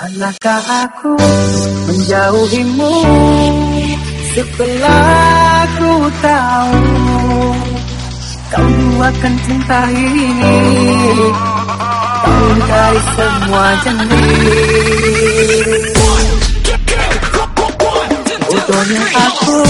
Pernahkah aku menjauhimu Setelah ku tahu Kau akan cinta ini? Kau dari semua jenis. Bodohnya aku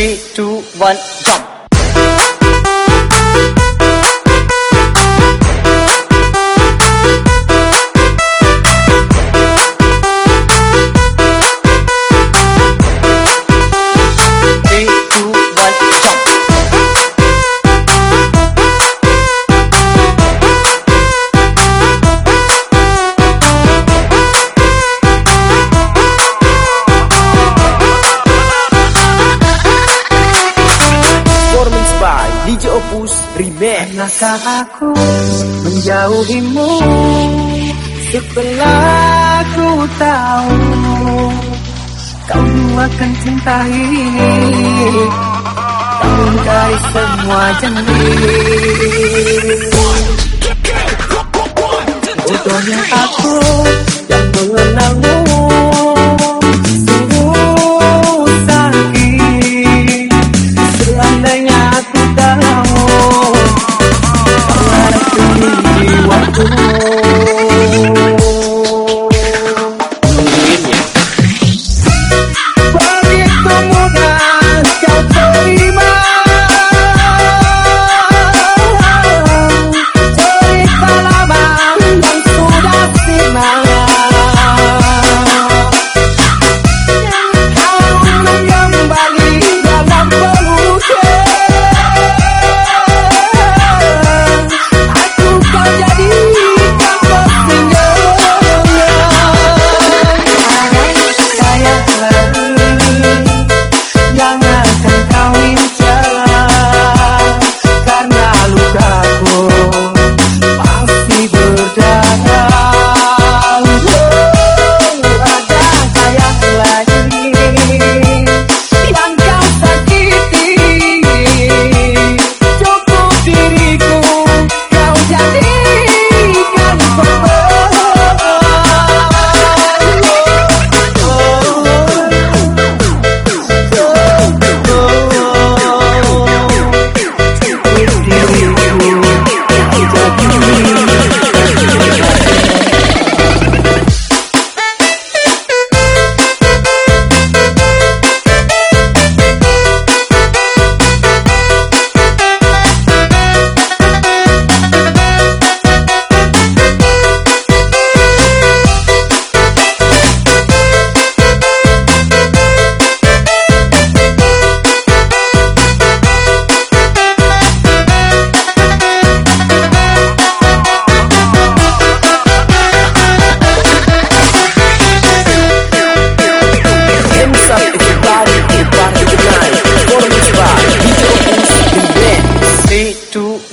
three, two, one, jump. Pernahkah aku menjauhimu? Setelah ku tahu Kau akan cinta ini Kau dari semua jenis. Bodohnya aku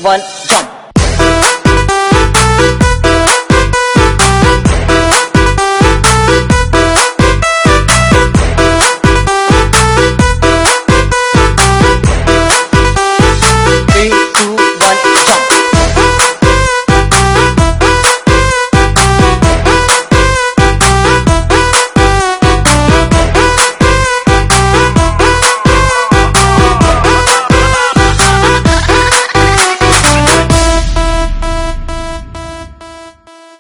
one, jump.